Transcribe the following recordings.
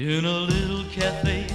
in a little cafe.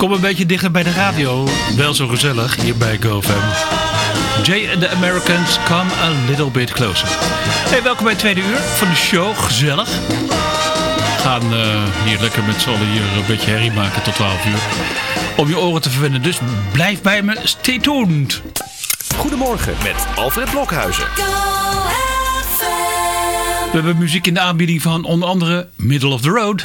Kom een beetje dichter bij de radio. Wel zo gezellig hier bij GoFam. Jay and the Americans, come a little bit closer. Hey, welkom bij het tweede uur van de show. Gezellig. We gaan eh, hier lekker met z'n allen hier een beetje herrie maken tot 12 uur. Om je oren te verwennen. Dus blijf bij me. Stay tuned. Goedemorgen met Alfred Blokhuizen. We hebben muziek in de aanbieding van onder andere Middle of the Road.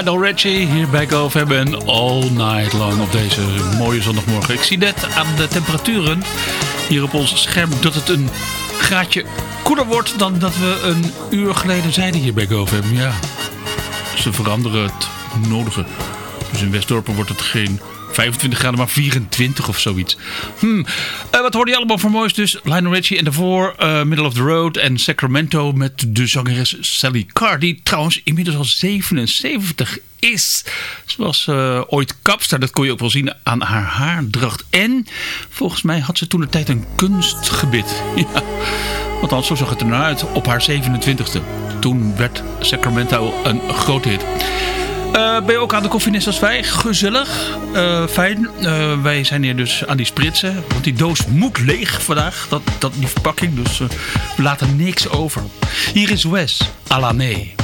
Lionel Richie hier bij GoFam en All Night Long op deze mooie zondagmorgen. Ik zie net aan de temperaturen hier op ons scherm dat het een graadje koeler wordt dan dat we een uur geleden zeiden hier bij GoFam. Ja, ze veranderen het nodige. Dus in Westdorpen wordt het geen 25 graden, maar 24 of zoiets. Hm. Eh, wat hoorde je allemaal voor moois dus? Lionel Richie en daarvoor eh, Middle of the Road en Sacramento met de zangeres Sally Carr. Die trouwens inmiddels al 77 is. Ze was eh, ooit kapster, dat kon je ook wel zien aan haar haardracht. En volgens mij had ze toen de tijd een kunstgebit. Ja. Althans, zo zag het er nou uit op haar 27e. Toen werd Sacramento een grote hit. Eh, ben je ook aan de koffie net als wij? Gezellig, eh, fijn. Eh, wij zijn hier dus aan die spritsen. Want die doos moet leeg vandaag. Dat, dat, die verpakking. Dus we laten niks over. Hier is Wes, Alané.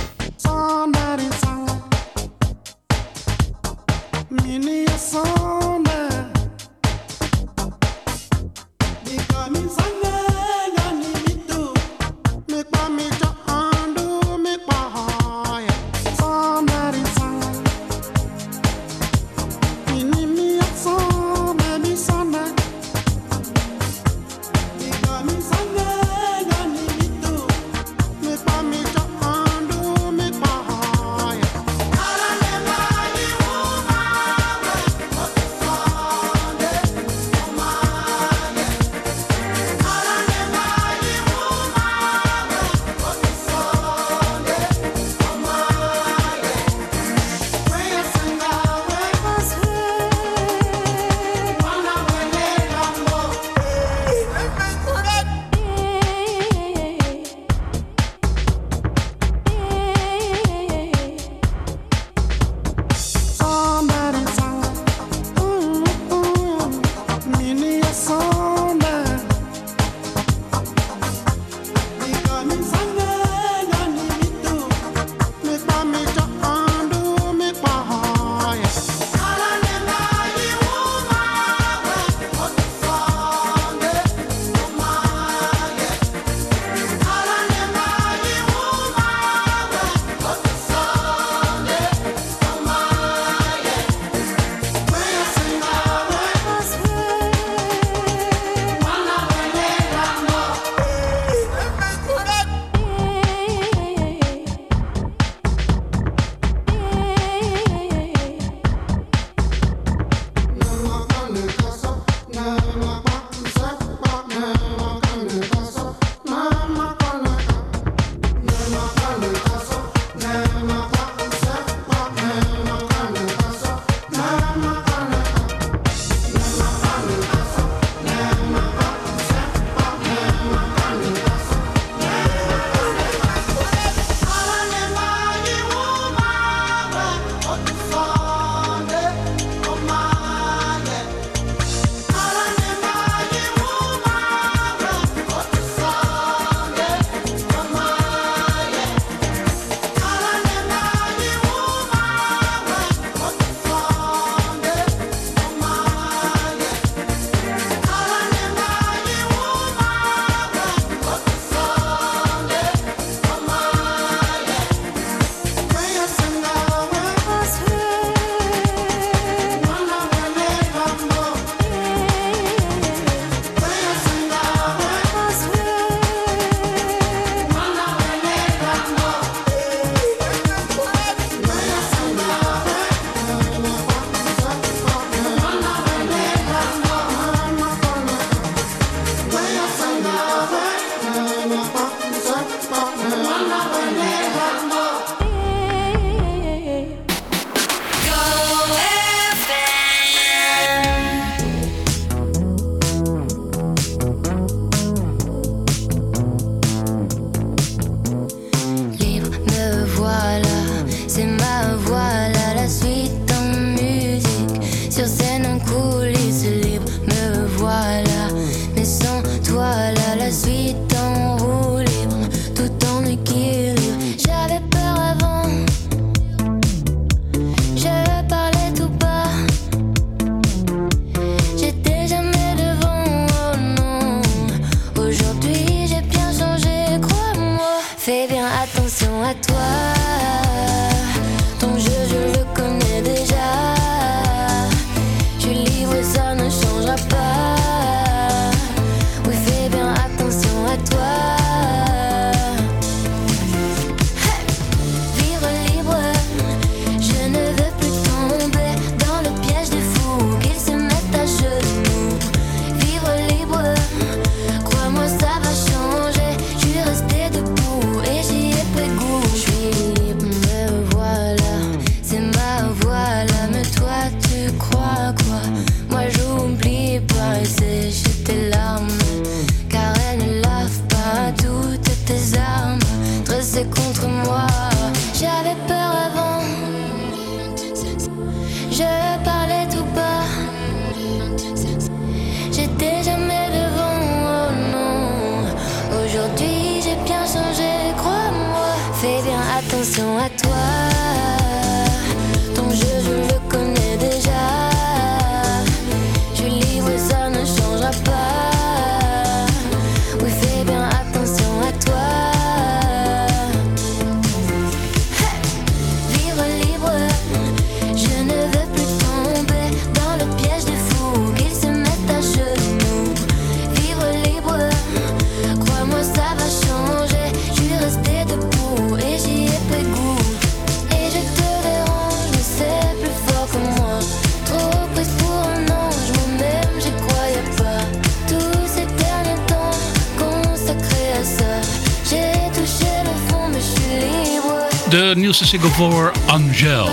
single voor Angel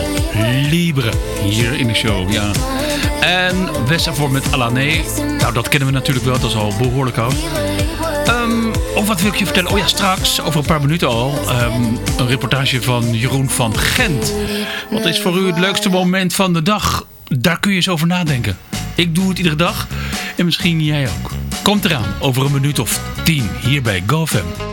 Libre hier in de show. Ja. En voor met Alané. Nou, dat kennen we natuurlijk wel, dat is al behoorlijk oud. Ehm, of wat wil ik je vertellen? Oh ja, straks, over een paar minuten al, ehm, een reportage van Jeroen van Gent. Wat is voor u het leukste moment van de dag? Daar kun je eens over nadenken. Ik doe het iedere dag en misschien jij ook. Komt eraan over een minuut of tien hier bij GoFam.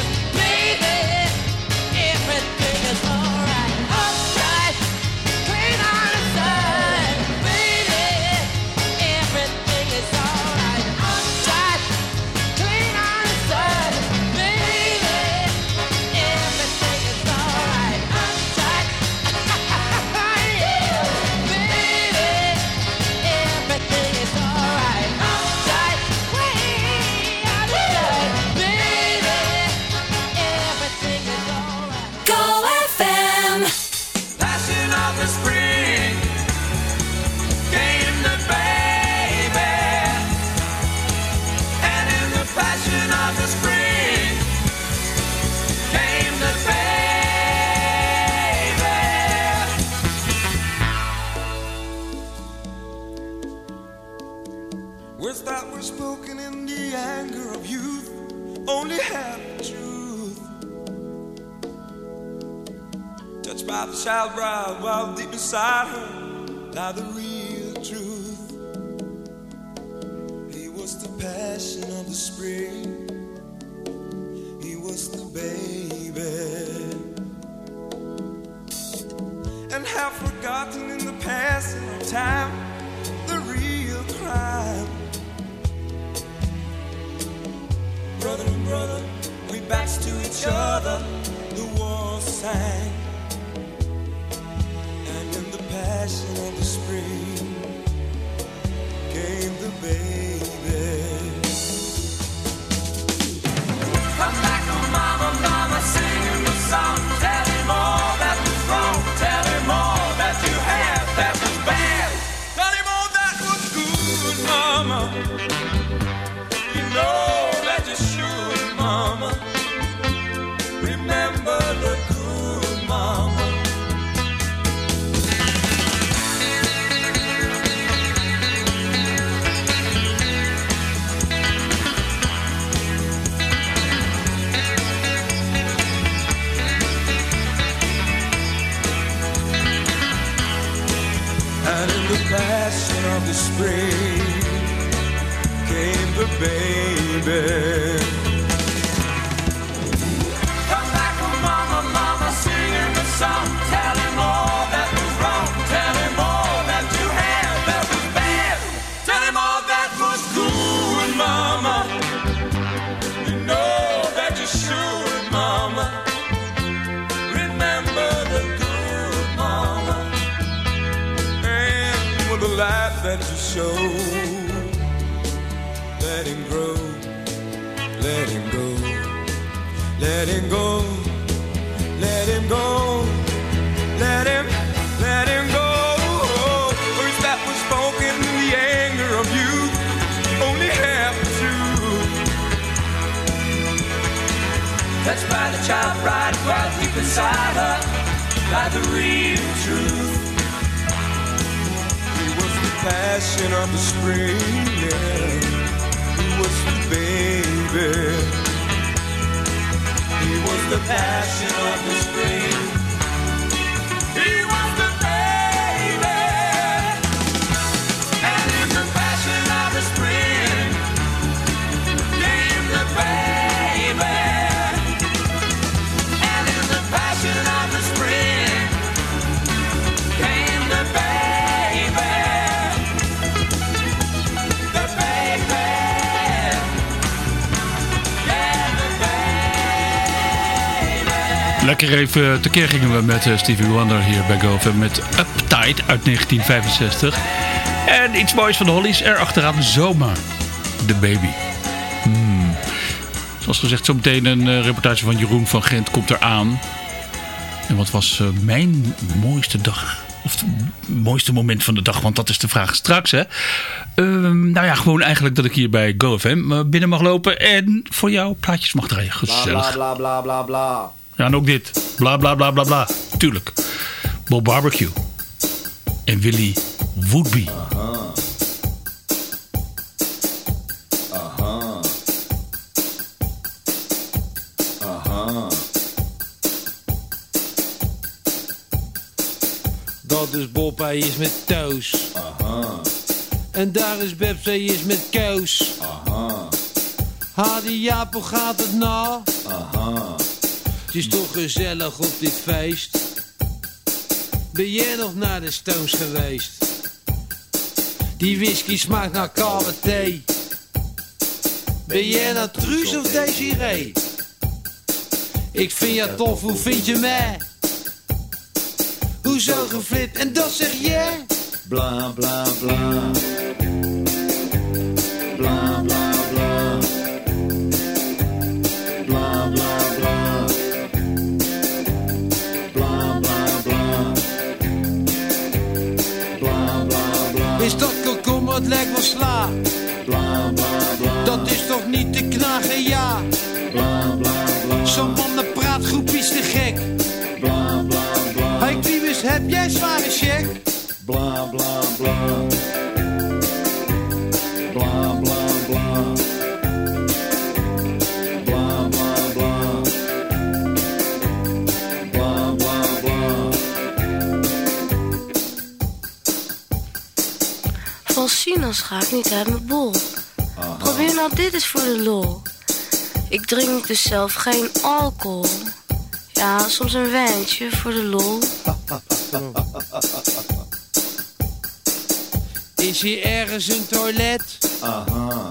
Inside her lie the real truth. He was the passion of the spring. He was the baby. And have forgotten in the passing of time the real crime. Brother and brother, we backs to each other, the war sang passion and the spring came the baby. Let him go, let him go, let him, let him go. Words that were spoken in the anger of youth, only half the truth. Touched by the child pride, right deep inside her. By the real truth. He was the passion of the spring, yeah. He was the baby. Was the passion of the spring. Lekker even tekeer gingen we met eh, Stevie Wonder hier bij GoFam met Uptight uit 1965. En iets moois van de Hollies erachteraan zomaar. The Baby. Hmm. Zoals gezegd, zometeen een eh, reportage van Jeroen van Gent komt eraan. En wat was eh, mijn mooiste dag? Of het mooiste moment van de dag, want dat is de vraag straks. Hè? Ehm, nou ja, gewoon eigenlijk dat ik hier bij GoFM binnen mag lopen en voor jou plaatjes mag draaien. Gezellig. Bla bla bla bla. Ja, en ook dit. Bla bla bla bla bla. Tuurlijk. Bob Barbecue. En Willy Woodby. Dat is Bob, hij is met Toos. En daar is Bebs, hij is met Koos. Hadi Jaap, gaat het na? Het is toch gezellig op dit feest. Ben jij nog naar de Stones geweest? Die whisky smaakt naar koude thee. Ben jij nou Truus of Desiree? Ik vind jou tof, hoe vind je mij? Hoezo geflipt en dat zeg jij? Bla bla. Bla lijkt wel sla. Bla bla bla. Dat is toch niet te knagen, ja. Bla bla bla. Zo'n man dat praat groep is te gek. Bla bla bla. Hey heb jij zware check? Bla bla. Bla Sinas ga ik niet uit mijn bol. Probeer nou dit eens voor de lol. Ik drink dus zelf geen alcohol. Ja, soms een wijntje voor de lol. Is hier ergens een toilet? Aha.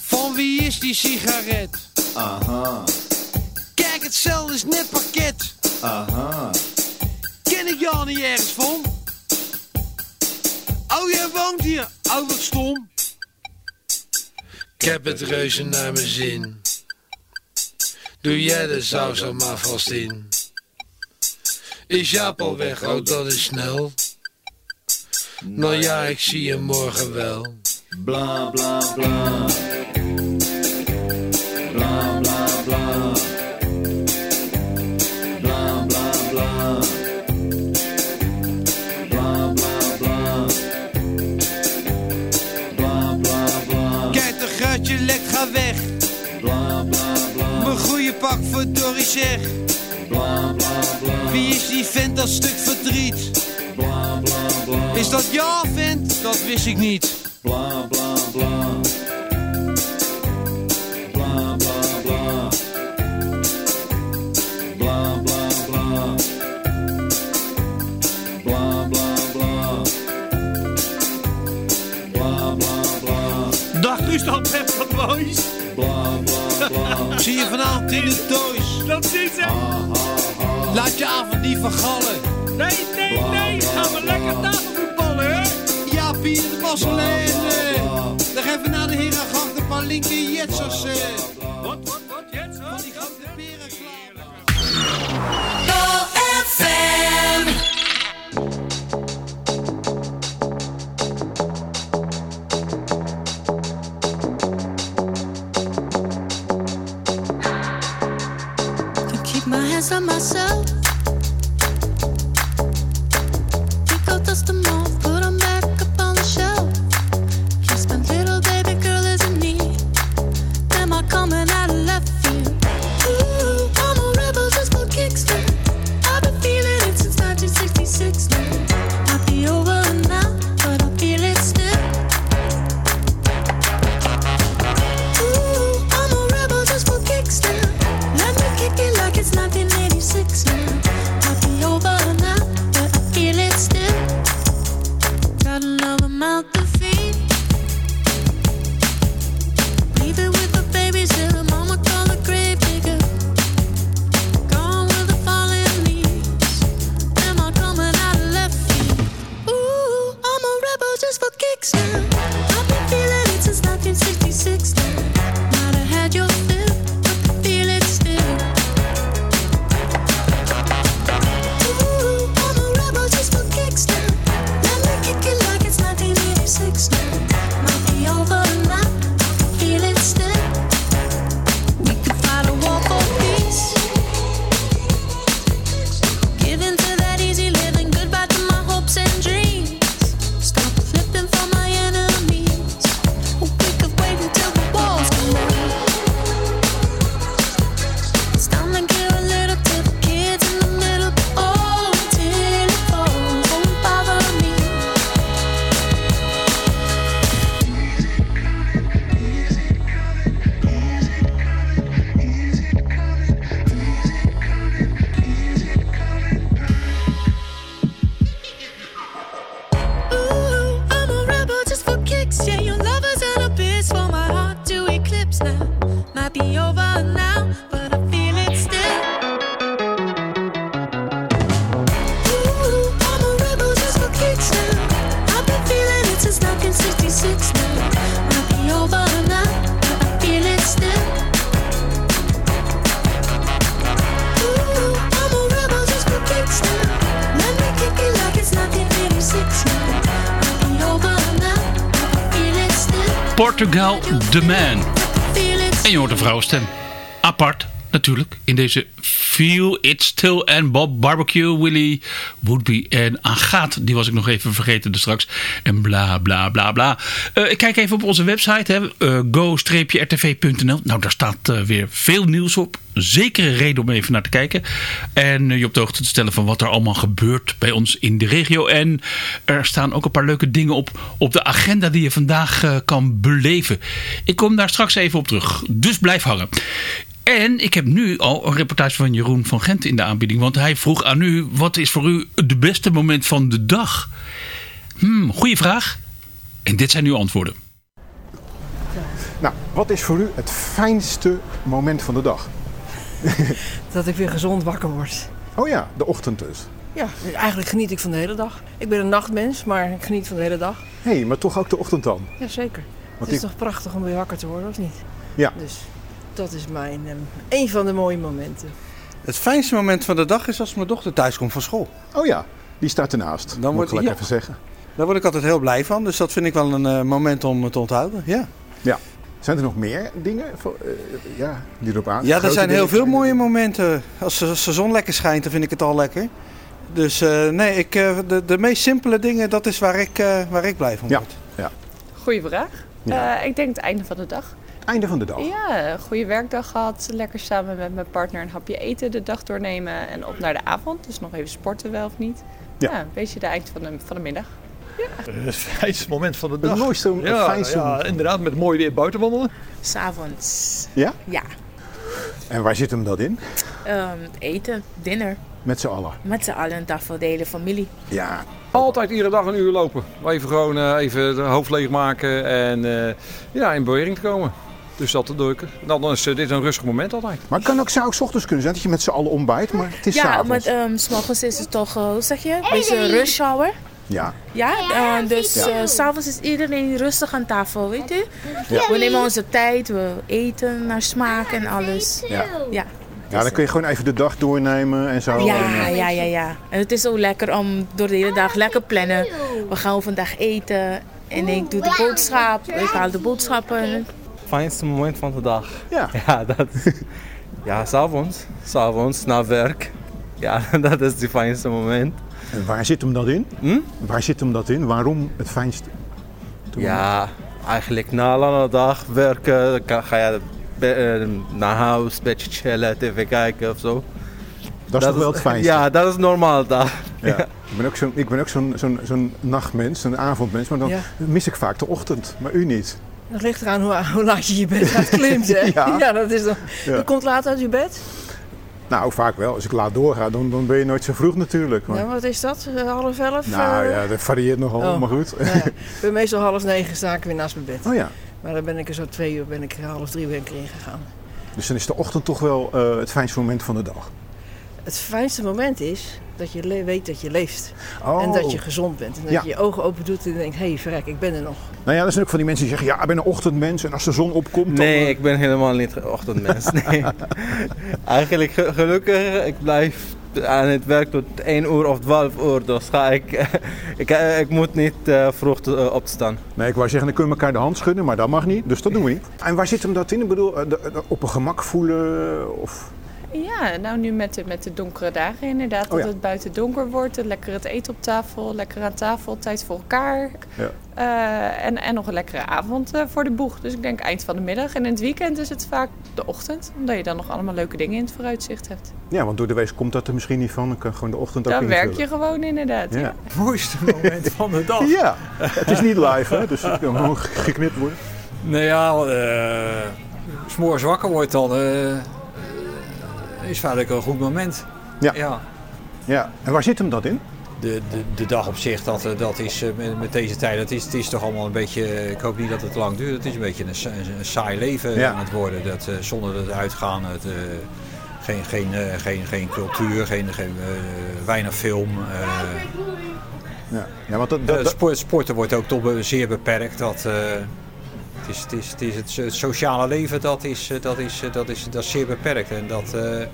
Van wie is die sigaret? Aha. Kijk, het cel is net pakket. Aha. Ken ik jou niet ergens van? Oh, jij woont hier. Oh, wat stom. Ik heb het reuze naar mijn zin. Doe jij de saus er maar vast in. Is Jaap al weg? Oh, dat is snel. Nou ja, ik zie je morgen wel. Bla bla bla. Bla zeg. Bla bla bla. Wie is die vent dat stuk verdriet? Bla bla bla. Is dat ja, vent? Dat wist ik niet. Bla bla bla. Bla bla bla. Bla bla bla. Bla bla bla. Bla bla bla. Dag Gustav Pepper Boys. Bla bla bla. Zie je vanavond in de toys. Dat is het. Laat je avond niet vergallen. Nee, nee, nee. Gaan we lekker tafelvoetballen, hè? Ja, Pier, de. Dan gaan we naar de Herengracht een paar linker jetsers. Portugal The Man. En je hoort een vrouwenstem. Apart, natuurlijk. In deze Feel It Still en Bob Barbecue, Willy Woodby en Agaat. Die was ik nog even vergeten dus straks. En bla bla bla bla. Eh, ik kijk even op onze website. hè, eh, go-rtv.nl Nou, daar staat eh, weer veel nieuws op. Zekere reden om even naar te kijken. En je op de hoogte te stellen van wat er allemaal gebeurt bij ons in de regio. En er staan ook een paar leuke dingen op op de agenda die je vandaag kan beleven. Ik kom daar straks even op terug. Dus blijf hangen. En ik heb nu al een reportage van Jeroen van Gent in de aanbieding. Want hij vroeg aan u, wat is voor u het beste moment van de dag? Hmm, goeie vraag. En dit zijn uw antwoorden. Nou, wat is voor u het fijnste moment van de dag? Dat ik weer gezond wakker word. Oh ja, de ochtend dus. Ja, eigenlijk geniet ik van de hele dag. Ik ben een nachtmens, maar ik geniet van de hele dag. Hé, hey, maar toch ook de ochtend dan? Jazeker. Het is toch prachtig om weer wakker te worden, of niet? Ja. Dus dat is mijn, ehm, een van de mooie momenten. Het fijnste moment van de dag is als mijn dochter thuis komt van school. Oh ja, die staat ernaast. Dan moet wordt- ik gelijk ja. even zeggen. Daar word ik altijd heel blij van. Dus dat vind ik wel een eh, moment om te onthouden. Ja, Ja. Zijn er nog meer dingen voor, eh, ja, die erop aan? ja er zijn heel veel mooie momenten. Als de, als de zon lekker schijnt, dan vind ik het al lekker. Dus eh, nee, ik, eh, de, de meest simpele dingen, dat is waar ik, eh, waar ik blij van Ja. word. ja. Goeie vraag. Ja. Eh, ik denk het einde van de dag. Einde van de dag. Ja, een goede werkdag gehad. Lekker samen met mijn partner een hapje eten de dag doornemen. En op naar de avond. Dus nog even sporten wel of niet. Ja. Ja, een beetje de eind van de, van de middag. Het fijnste moment van de dag. Het mooiste, het ja, fijnste. ja, inderdaad, met mooi weer buiten wandelen. S'avonds. Ja? Ja. En waar zit hem dat in? Ehm, eten, dinner. Met z'n allen. Met z'n allen, een tafel, de hele familie. Ja. Altijd iedere dag een uur lopen. Even gewoon eh, even de hoofd leegmaken en eh, ja, in beweging te komen. Dus dat doe ik. Nou, dan is eh, dit een rustig moment altijd. Maar het kan ook, zou ook 's ochtends kunnen zijn dat je met z'n allen ontbijt, maar het is ja, s'avonds. met ehm, s morgens is het toch, eh, hoe zeg je, een beetje rush hour. Ja. Ja, eh, dus Ja. eh, s s'avonds is iedereen rustig aan tafel, weet u? Ja. We nemen onze tijd, we eten naar smaak en alles. Ja. Ja. Ja, dan kun je gewoon even de dag doornemen en zo. Ja, En, eh, ja, ja, ja. En het is ook lekker om door de hele dag lekker plannen. We gaan vandaag eten en ik doe de boodschap, ik haal de boodschappen. Fijnste moment van de dag. Ja. Ja, dat Ja, s'avonds. S'avonds, na werk. Ja, dat is het fijnste moment. En waar zit hem dat in? Hm? Waar zit hem dat in? Waarom het fijnste? Ja, eigenlijk na een lange dag werken, ga je eh, naar huis, een beetje chillen, tv kijken of zo. Dat is toch wel het fijnste? Ja, dat is normaal dag. Ja. Ik ben ook zo'n ik ben ook zo'n zo'n zo'n nachtmens, zo'n avondmens, maar dan Ja. mis ik vaak de ochtend, maar u niet. Dat ligt eraan hoe, hoe laat je je bed uitklimt, hè? Ja. dat is dan... Ja. Je komt laat uit je bed? Nou, vaak wel. Als ik laat doorga, dan, dan ben je nooit zo vroeg natuurlijk. Maar, Ja, wat is dat? Eh, half elf? nou eh? ja, dat varieert nogal, Oh. maar goed. Nou ja, meestal half negen sta ik weer naast mijn bed. Oh ja. Maar dan ben ik er zo twee uur, ben ik half drie ben ik erin gegaan. Dus dan is de ochtend toch wel eh, het fijnste moment van de dag. Het fijnste moment is dat je weet dat je leeft. Oh. En dat je gezond bent. En dat Ja. je je ogen open doet en denkt, hé hey, verrek, ik ben er nog. Nou ja, er zijn ook van die mensen die zeggen, ja, ik ben een ochtendmens en als de zon opkomt, dan... Nee, eh, ik ben helemaal niet een ochtendmens. Nee. Eigenlijk ge- gelukkig, ik blijf aan het werk tot 1 uur of 12 uur. Dus ga ik, ik, eh, ik moet niet eh, vroeg te- opstaan. Nee, ik wou zeggen, dan kunnen we elkaar de hand schudden, maar dat mag niet. Dus dat doen we niet. En waar zit hem dat in? Ik bedoel, de- de- op een gemak voelen of... Ja, nou nu met de, met de donkere dagen inderdaad. Oh dat ja. het buiten donker wordt. Lekker het eten op tafel. Lekker aan tafel. Tijd voor elkaar. Ja. Eh, en, en nog een lekkere avond eh, voor de boeg. Dus ik denk eind van de middag. En in het weekend is het vaak de ochtend. Omdat je dan nog allemaal leuke dingen in het vooruitzicht hebt. Ja, want door de week komt dat er misschien niet van. Dan kan gewoon de ochtend ook Dan werk je gewoon inderdaad. Ja. Ja. Mooiste moment van de dag. Ja, het is niet live, hè? dus het kan gewoon geknipt worden. Nou ja, eh s'morgens wakker wordt dan eh, is vaak een goed moment. Ja. ja. Ja, en waar zit hem dat in? De, de, de dag op zich, dat, eh, dat is eh, met, met deze tijd, dat is, het is toch allemaal een beetje, eh, ik hoop niet dat het lang duurt, het is een beetje een, sa- een saai leven Ja. aan het worden. Dat, zonder het uitgaan, het, eh, geen, geen, geen, geen cultuur, geen, geen, weinig film. Ja, ja want dat, dat, dat- sport, sporten wordt ook toch zeer beperkt. Dat, het, is, het, is, het, is het, so- het sociale leven dat is, eh, dat, is, eh, dat, is, dat is zeer beperkt. En dat, eh,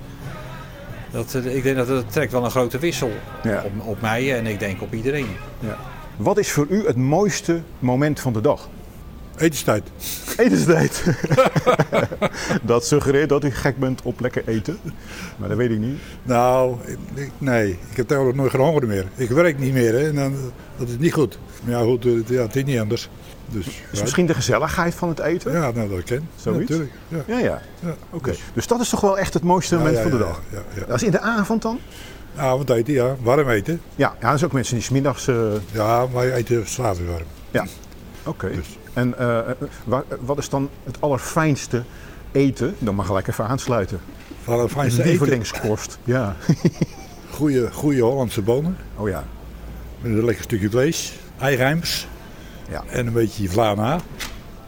dat, ik denk dat het trekt wel een grote wissel Ja. op, op mij en ik denk op iedereen. ja. Wat is voor u het mooiste moment van de dag? Etenstijd. Etenstijd. dat suggereert dat u gek bent op lekker eten. Maar dat weet ik niet. Nou, ik- nee, ik heb tegenwoordig nooit geen honger meer. Ik werk niet meer hè, en dan, dat is niet goed. Maar ja, goed, ja, het is niet anders. Dus, Is misschien de gezelligheid van het eten? Ja, nou, dat ken Zoiets? natuurlijk. Ja. Ja, ja. Ja, Oké. Dus dat is toch wel echt het mooiste moment van de dag? ja, ja. Dat is in de avond dan? Avondeten, ja. Warm eten. Ja, ja er zijn ook mensen die smiddags... eh Ja, maar je eten s'avonds warm. Ja, oké. Dus. En wa- wat is dan het allerfijnste eten? Dan mag gelijk even aansluiten. Het fijnste eten. Lievelingskost, ja. Goeie, goeie Hollandse bonen. Oh ja. Met een lekker stukje vlees. Eirijms. Ja. En een beetje vla na.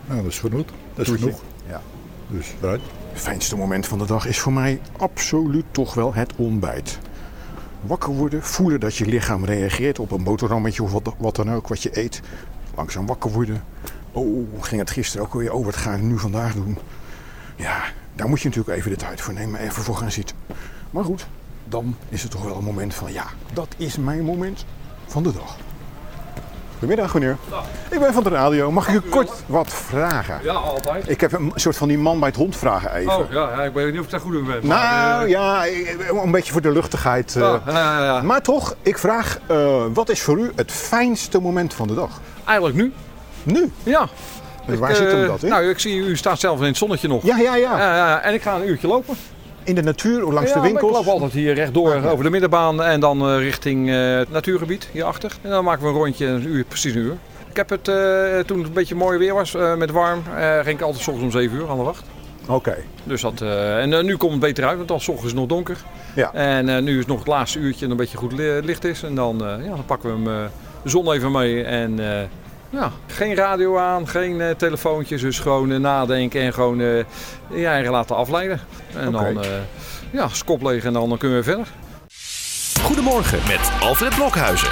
Nou, dat is genoeg. Dat is genoeg. Ja. Dus, right. Het fijnste moment van de dag is voor mij absoluut toch wel het ontbijt. Wakker worden, voelen dat je lichaam reageert op een boterhammetje of wat, wat dan ook wat je eet. Langzaam wakker worden, Oh, ging het gisteren ook weer over. Wat ga ik nu vandaag doen? Ja, daar moet je natuurlijk even de tijd voor nemen. Even voor gaan zitten. Maar goed, dan is het toch wel een moment van... Ja, dat is mijn moment van de dag. Goedemiddag, meneer. Ik ben van de radio. Mag ik u kort wat vragen? Ja, altijd. Ik heb een soort van die man bij het hond vragen even. Oh, ja, ja, ik weet niet of ik daar goed in ben. Nou eh, ja, een beetje voor de luchtigheid. eh. Ja, ja, ja. Maar toch, ik vraag, eh, wat is voor u het fijnste moment van de dag? Eigenlijk nu. Nu? Ja. Dus waar Ik, zit hem eh, dat in? Nou, ik zie u staat zelf in het zonnetje nog. Ja, ja, ja. ja, ja. En ik ga een uurtje lopen. In de natuur, langs ja, de winkels? ik loop altijd hier rechtdoor over de middenbaan en dan eh, richting eh, het natuurgebied hierachter. En dan maken we een rondje, een uur, precies een uur. Ik heb het, eh, toen het een beetje mooi weer was, met warm, ging ik altijd 's ochtends om 7 uur aan de wacht. Oké. Dus dat, en nu komt het beter uit, want dan 's ochtends nog donker. Ja. En nu is nog het laatste uurtje en een beetje goed li- licht is. En dan, ja, dan pakken we hem, de zon even mee. En ja, geen radio aan, geen eh, telefoontjes. Dus gewoon eh, nadenken en gewoon eh, je eigen laten afleiden. En dan, eh ja, skop leeg en dan, dan kunnen we verder. Goedemorgen met Alfred Blokhuizen.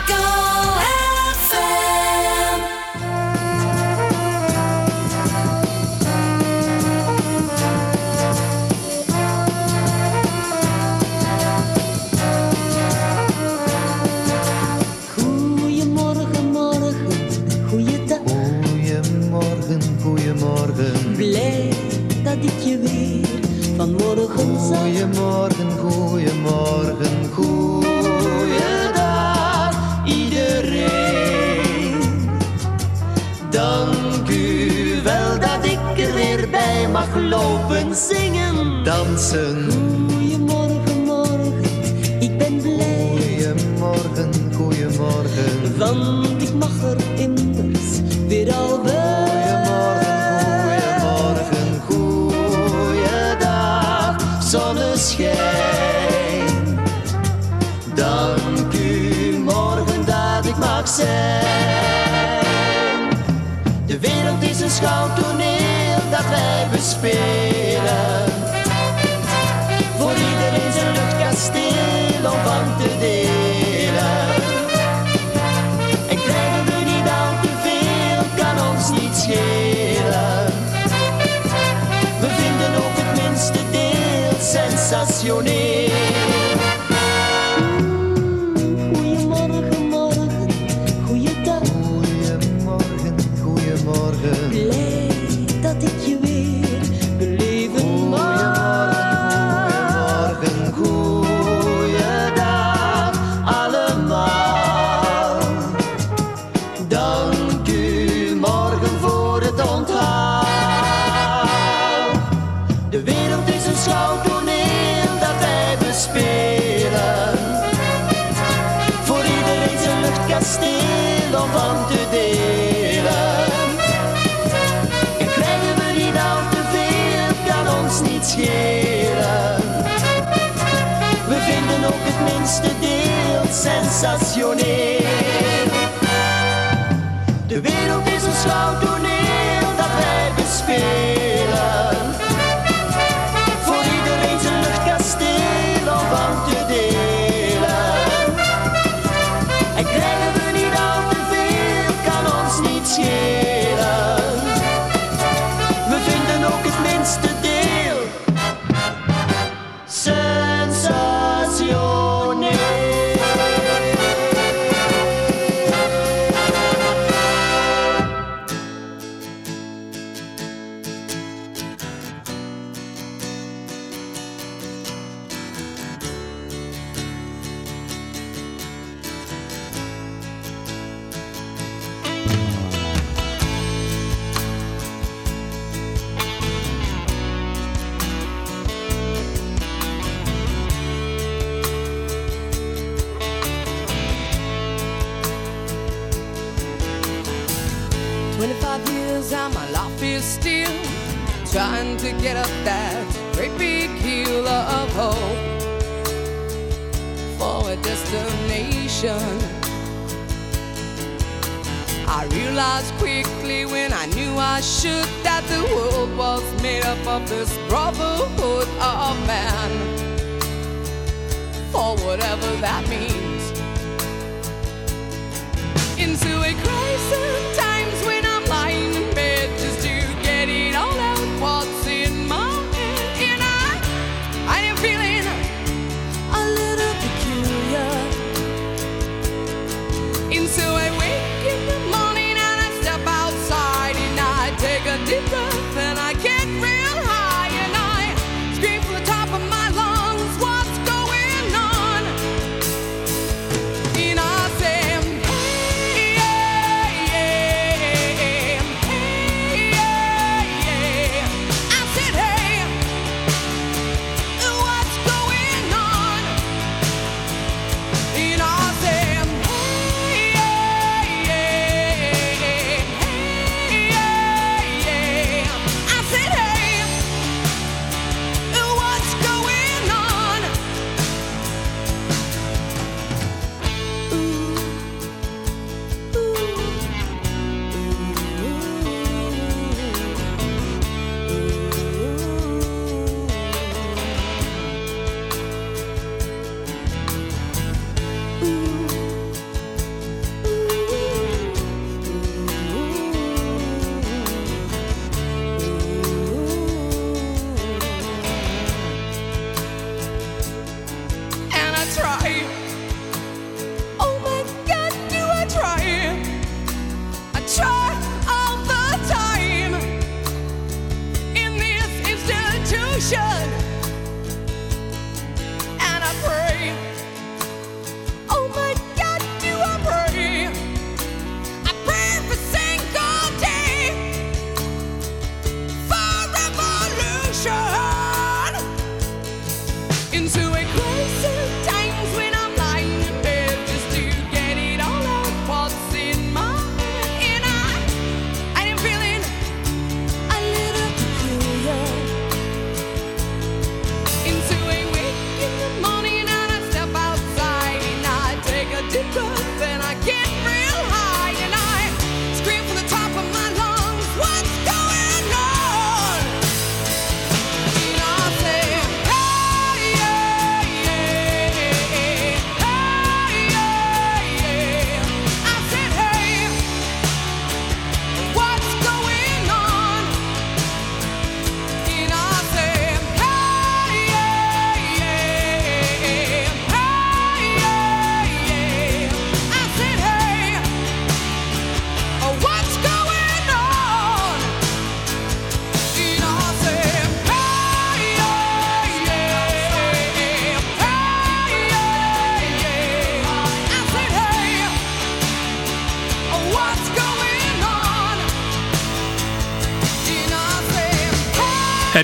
Van te delen. En krijgen we niet al te veel, kan ons niet schelen. We vinden ook het minste deel sensationeel. De wereld is een schouwtoneel dat wij bespelen.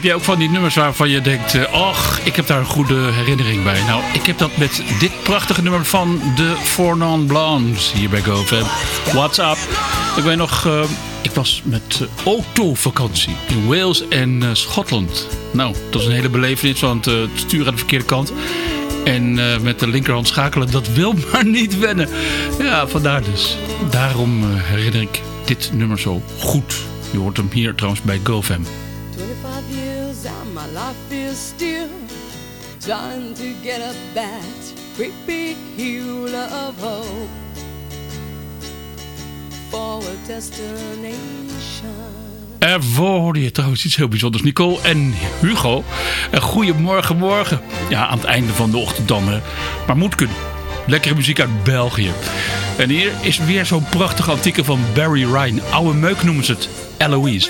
Heb je ook van die nummers waarvan je denkt, eh, ach, ik heb daar een goede herinnering bij. Nou, ik heb dat met dit prachtige nummer van de Four Non Blondes hier bij GoFam. What's up? Ik weet nog, eh, ik was met uh, autovakantie in Wales en eh, Schotland. Nou, dat is een hele belevenis, want eh, het stuur aan de verkeerde kant. En eh, met de linkerhand schakelen, dat wil maar niet wennen. Ja, vandaar dus. Daarom eh, herinner ik dit nummer zo goed. Je hoort hem hier trouwens bij GoFam. Trying to get up that great big hill of hope for a destination. Ervoor hoorde je trouwens iets heel bijzonders. Nicole en Hugo. Een goeiemorgen, morgen. Ja, aan het einde van de ochtend dan. Hè. Maar moet kunnen. Lekkere muziek uit België. En hier is weer zo'n prachtige antieke van Barry Ryan. Oude meuk noemen ze het. Eloise.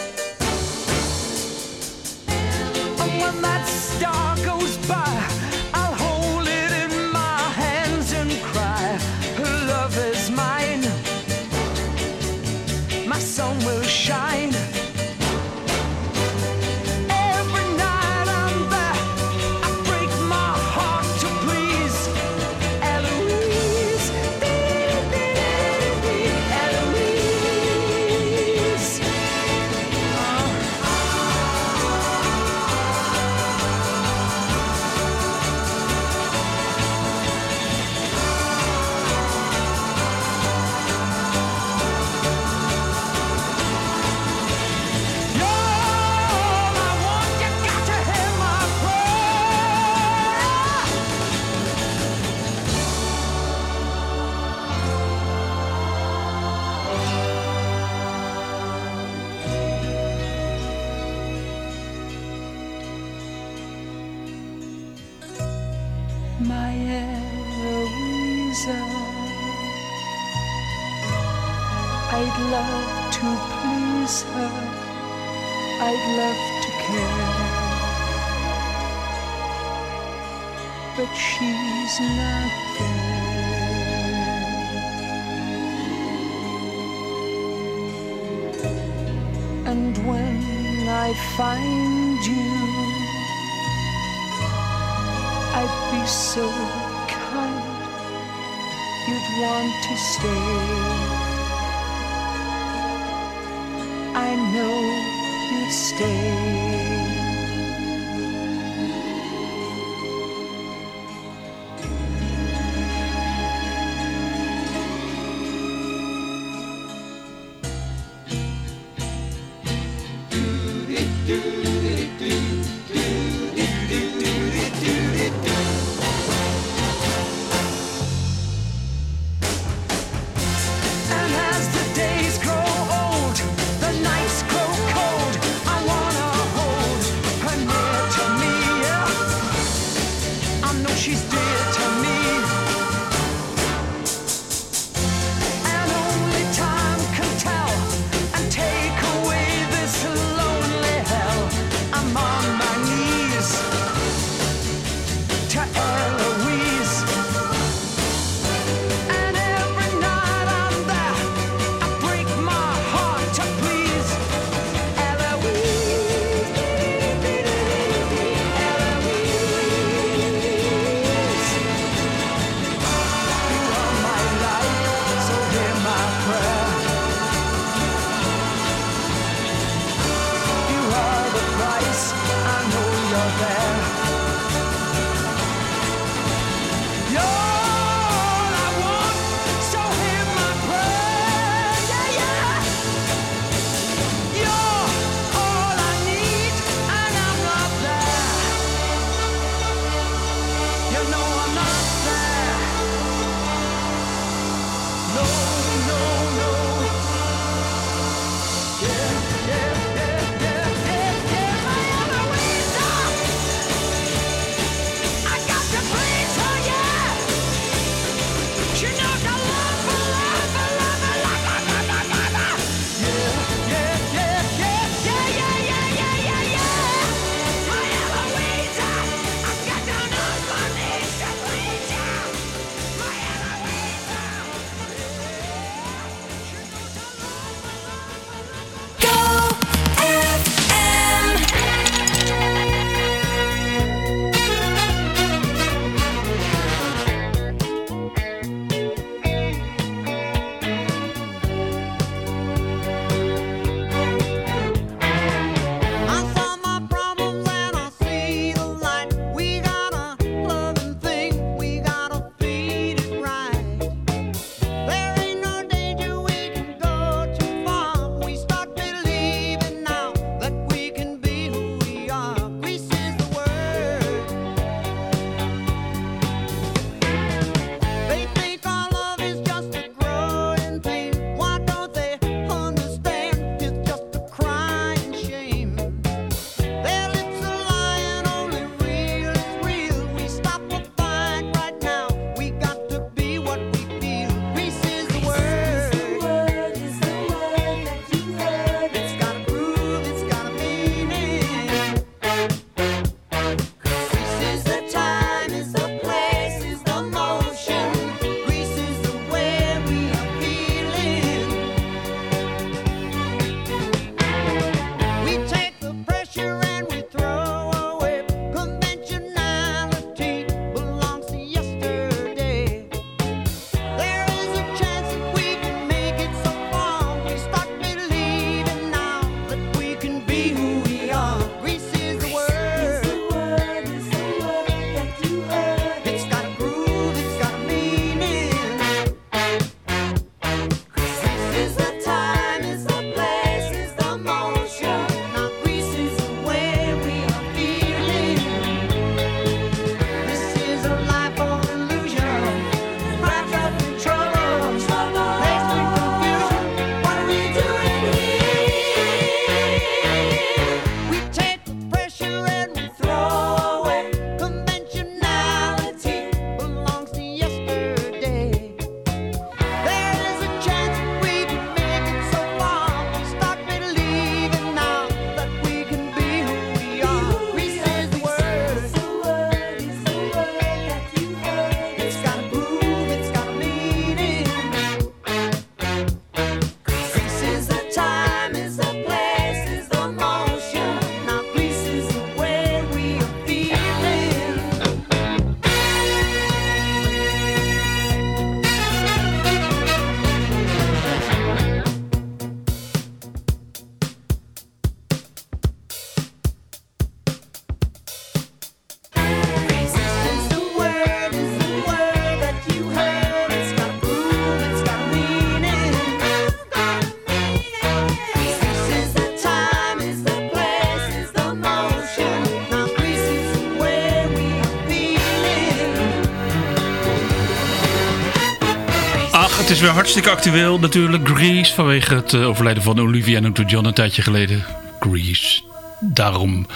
Weer hartstikke actueel natuurlijk. Grease, vanwege het eh, overlijden van Olivia Newton-John een tijdje geleden. Grease. Daarom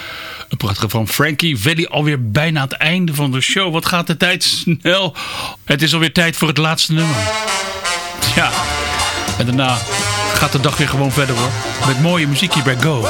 een prachtige van Frankie Valli. Alweer bijna het einde van de show. Wat gaat de tijd snel. Het is alweer tijd voor het laatste nummer. Ja. En daarna gaat de dag weer gewoon verder hoor. Met mooie muziek hier bij Go.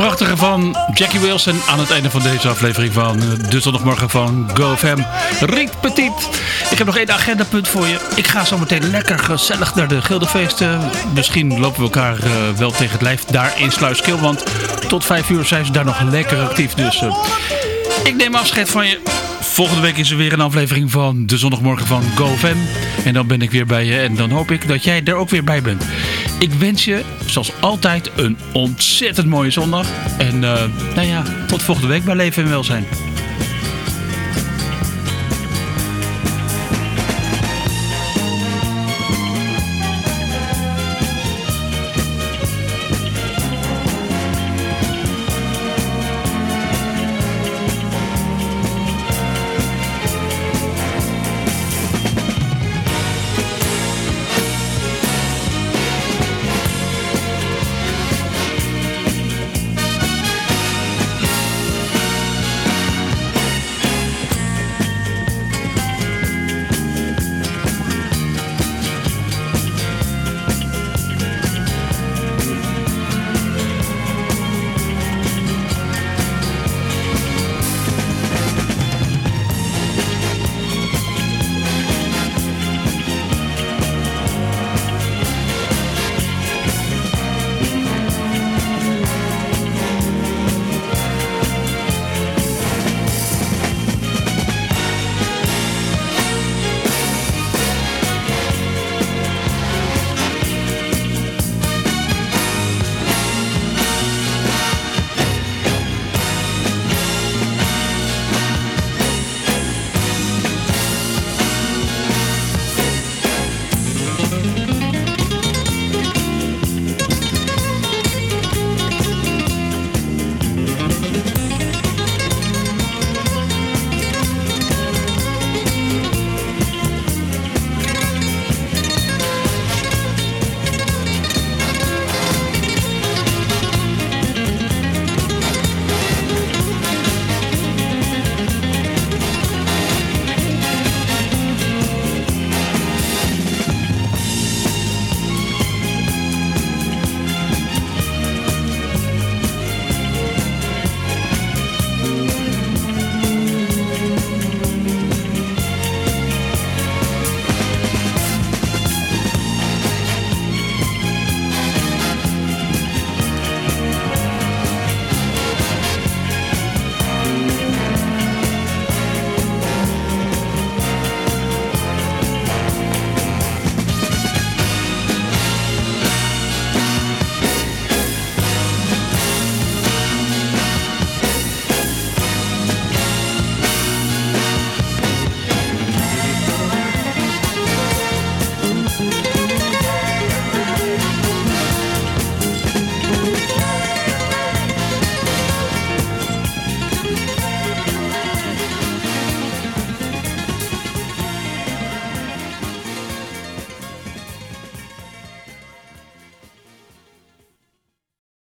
Prachtige van Jackie Wilson aan het einde van deze aflevering van eh, de zondagmorgen van GoFam. Riet Petit. Ik heb nog één agendapunt voor je. Ik ga zo meteen lekker gezellig naar de Gildefeesten. Misschien lopen we elkaar eh, wel tegen het lijf daar in Sluiskil. Want tot vijf uur zijn ze daar nog lekker actief. Dus eh, ik neem afscheid van je. Volgende week is er weer een aflevering van de zondagmorgen van GoFam. En dan ben ik weer bij je. En dan hoop ik dat jij er ook weer bij bent. Ik wens je, zoals altijd, een ontzettend mooie zondag. En eh, nou ja, tot volgende week bij Leven en Welzijn.